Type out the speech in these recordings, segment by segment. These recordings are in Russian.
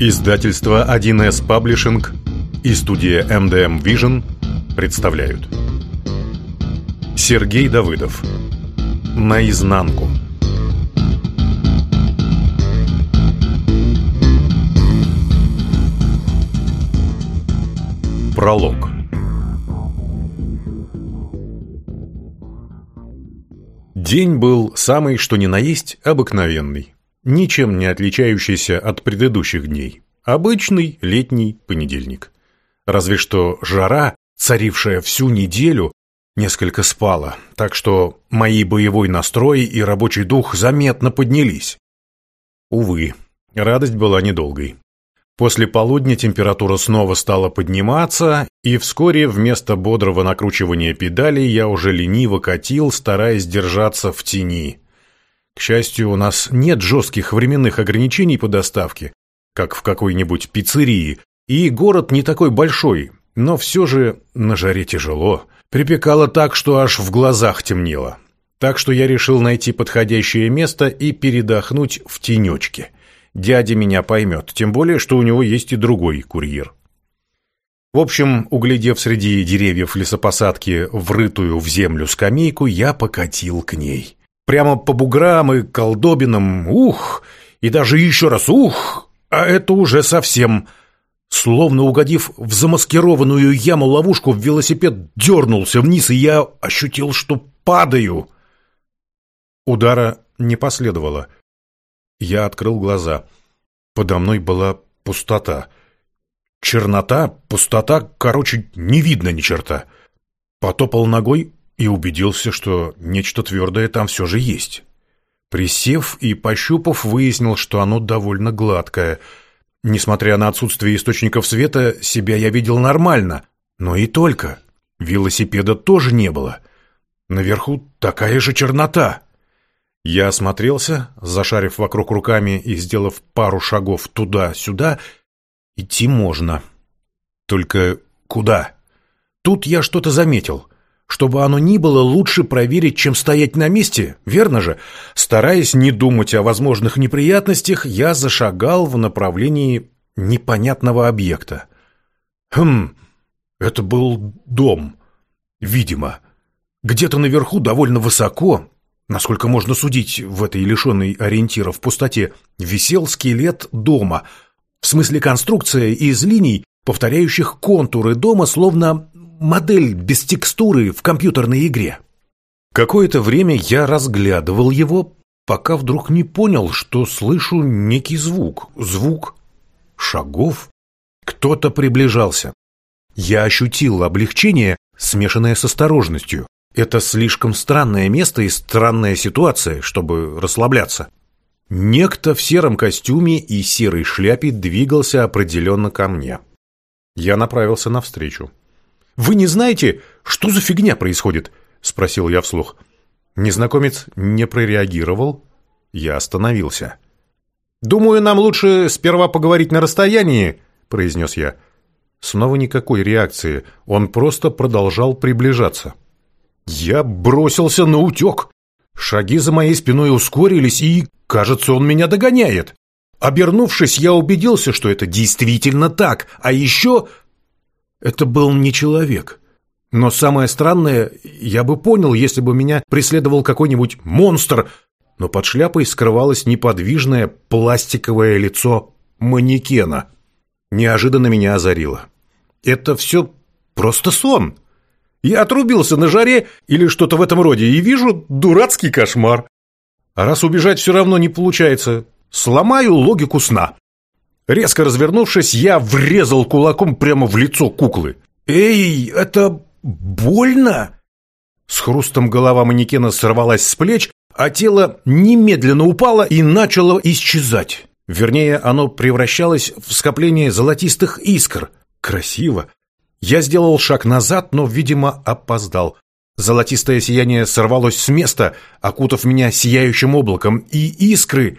Издательство 1С Паблишинг и студия MDM Vision представляют. Сергей Давыдов наизнанку. Пролог День был самый, что ни на есть, обыкновенный, ничем не отличающийся от предыдущих дней. Обычный летний понедельник. Разве что жара, царившая всю неделю, несколько спало, так что мои боевой настрой и рабочий дух заметно поднялись. Увы, радость была недолгой. После полудня температура снова стала подниматься, и вскоре вместо бодрого накручивания педалей я уже лениво катил, стараясь держаться в тени. К счастью, у нас нет жестких временных ограничений по доставке, как в какой-нибудь пиццерии, и город не такой большой, но все же на жаре тяжело. Припекало так, что аж в глазах темнело. Так что я решил найти подходящее место и передохнуть в тенечке. Дядя меня поймет, тем более, что у него есть и другой курьер. В общем, углядев среди деревьев лесопосадки врытую в землю скамейку, я покатил к ней. Прямо по буграм и колдобинам, ух, и даже еще раз ух, а это уже совсем... Словно угодив в замаскированную яму-ловушку, велосипед дернулся вниз, и я ощутил, что падаю. Удара не последовало. Я открыл глаза. Подо мной была пустота. Чернота, пустота, короче, не видно ни черта. Потопал ногой и убедился, что нечто твердое там все же есть. Присев и пощупав, выяснил, что оно довольно гладкое — Несмотря на отсутствие источников света, себя я видел нормально, но и только. Велосипеда тоже не было. Наверху такая же чернота. Я осмотрелся, зашарив вокруг руками и сделав пару шагов туда-сюда. Идти можно. Только куда? Тут я что-то заметил — чтобы оно ни было, лучше проверить, чем стоять на месте, верно же? Стараясь не думать о возможных неприятностях, я зашагал в направлении непонятного объекта. Хм, это был дом, видимо. Где-то наверху, довольно высоко, насколько можно судить в этой лишенной ориентира в пустоте, висел скелет дома, в смысле конструкция из линий, повторяющих контуры дома, словно модель без текстуры в компьютерной игре. Какое-то время я разглядывал его, пока вдруг не понял, что слышу некий звук. Звук шагов. Кто-то приближался. Я ощутил облегчение, смешанное с осторожностью. Это слишком странное место и странная ситуация, чтобы расслабляться. Некто в сером костюме и серой шляпе двигался определенно ко мне. Я направился навстречу. Вы не знаете, что за фигня происходит?» — спросил я вслух. Незнакомец не прореагировал. Я остановился. «Думаю, нам лучше сперва поговорить на расстоянии», — произнес я. Снова никакой реакции, он просто продолжал приближаться. Я бросился на утек. Шаги за моей спиной ускорились, и, кажется, он меня догоняет. Обернувшись, я убедился, что это действительно так, а еще это был не человек. Но самое странное, я бы понял, если бы меня преследовал какой-нибудь монстр, но под шляпой скрывалось неподвижное пластиковое лицо манекена. Неожиданно меня озарило. Это все просто сон. Я отрубился на жаре или что-то в этом роде и вижу дурацкий кошмар. А раз убежать все равно не получается, сломаю логику сна. Резко развернувшись, я врезал кулаком прямо в лицо куклы. «Эй, это больно?» С хрустом голова манекена сорвалась с плеч, а тело немедленно упало и начало исчезать. Вернее, оно превращалось в скопление золотистых искр. Красиво. Я сделал шаг назад, но, видимо, опоздал. Золотистое сияние сорвалось с места, окутав меня сияющим облаком, и искры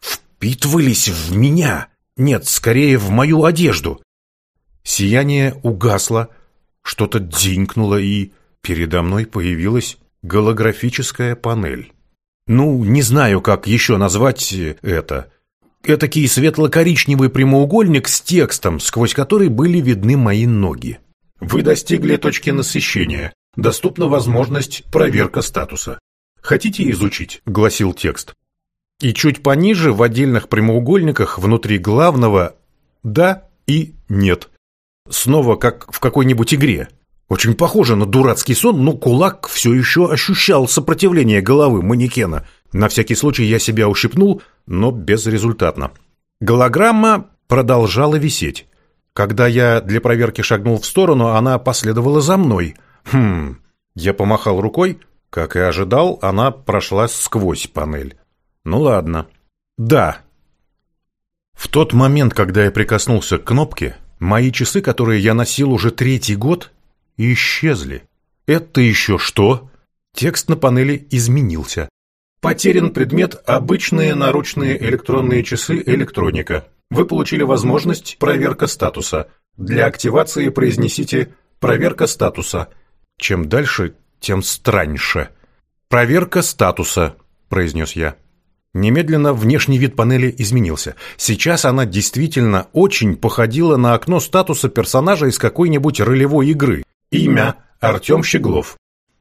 впитывались в меня. Нет, скорее в мою одежду. Сияние угасло, что-то дзинькнуло, и передо мной появилась голографическая панель. Ну, не знаю, как еще назвать э, это. Этакий светло-коричневый прямоугольник с текстом, сквозь который были видны мои ноги. Вы достигли точки насыщения. Доступна возможность проверка статуса. Хотите изучить? гласил текст. И чуть пониже, в отдельных прямоугольниках, внутри главного «да» и «нет». Снова как в какой-нибудь игре. Очень похоже на дурацкий сон, но кулак все еще ощущал сопротивление головы манекена. На всякий случай я себя ущипнул, но безрезультатно. Голограмма продолжала висеть. Когда я для проверки шагнул в сторону, она последовала за мной. Хм, я помахал рукой. Как и ожидал, она прошла сквозь панель. Ну ладно. Да. В тот момент, когда я прикоснулся к кнопке, мои часы, которые я носил уже третий год, исчезли. Это еще что? Текст на панели изменился. Потерян предмет «Обычные наручные электронные часы электроника». Вы получили возможность «Проверка статуса». Для активации произнесите «Проверка статуса». Чем дальше, тем страньше. «Проверка статуса», – произнес я. Немедленно внешний вид панели изменился. Сейчас она действительно очень походила на окно статуса персонажа из какой-нибудь ролевой игры. Имя – Артем Щеглов.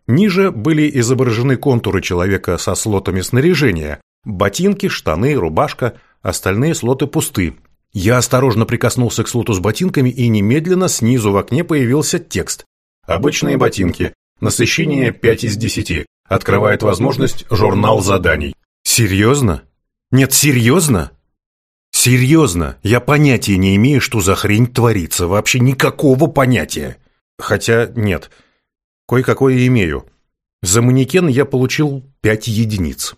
Ниже были изображены контуры человека со слотами снаряжения. Ботинки, штаны, рубашка, остальные слоты пусты. Я осторожно прикоснулся к слоту с ботинками и немедленно снизу в окне появился текст. «Обычные ботинки. Насыщение 5 из 10. Открывает возможность журнал заданий». Серьезно? Нет, серьезно? Серьезно, я понятия не имею, что за хрень творится. Вообще никакого понятия. Хотя нет, кое-какое имею. За манекен я получил пять единиц.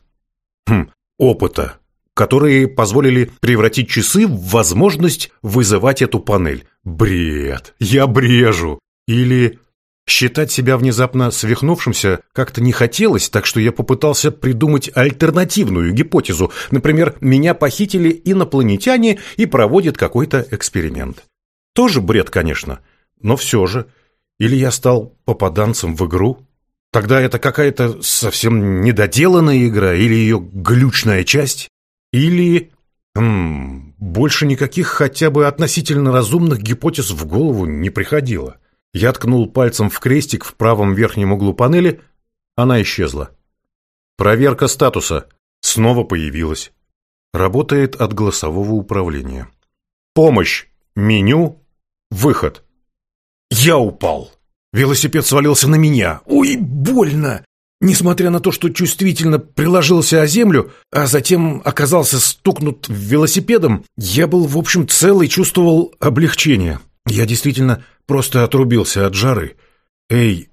Хм, опыта, которые позволили превратить часы в возможность вызывать эту панель. Бред, я брежу. Или Считать себя внезапно свихнувшимся как-то не хотелось, так что я попытался придумать альтернативную гипотезу. Например, меня похитили инопланетяне и проводят какой-то эксперимент. Тоже бред, конечно, но все же. Или я стал попаданцем в игру? Тогда это какая-то совсем недоделанная игра или ее глючная часть? Или... М -м, больше никаких хотя бы относительно разумных гипотез в голову не приходило. Я ткнул пальцем в крестик в правом верхнем углу панели. Она исчезла. Проверка статуса. Снова появилась. Работает от голосового управления. Помощь. Меню. Выход. Я упал. Велосипед свалился на меня. Ой, больно! Несмотря на то, что чувствительно приложился о землю, а затем оказался стукнут велосипедом, я был, в общем, целый и чувствовал облегчение. Я действительно просто отрубился от жары. Эй,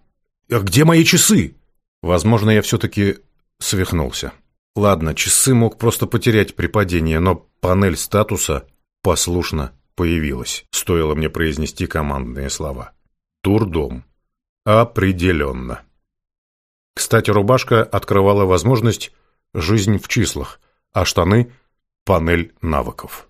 а где мои часы? Возможно, я все-таки свихнулся. Ладно, часы мог просто потерять при падении, но панель статуса послушно появилась. Стоило мне произнести командные слова. Турдом. Определенно. Кстати, рубашка открывала возможность «жизнь в числах», а штаны – панель навыков.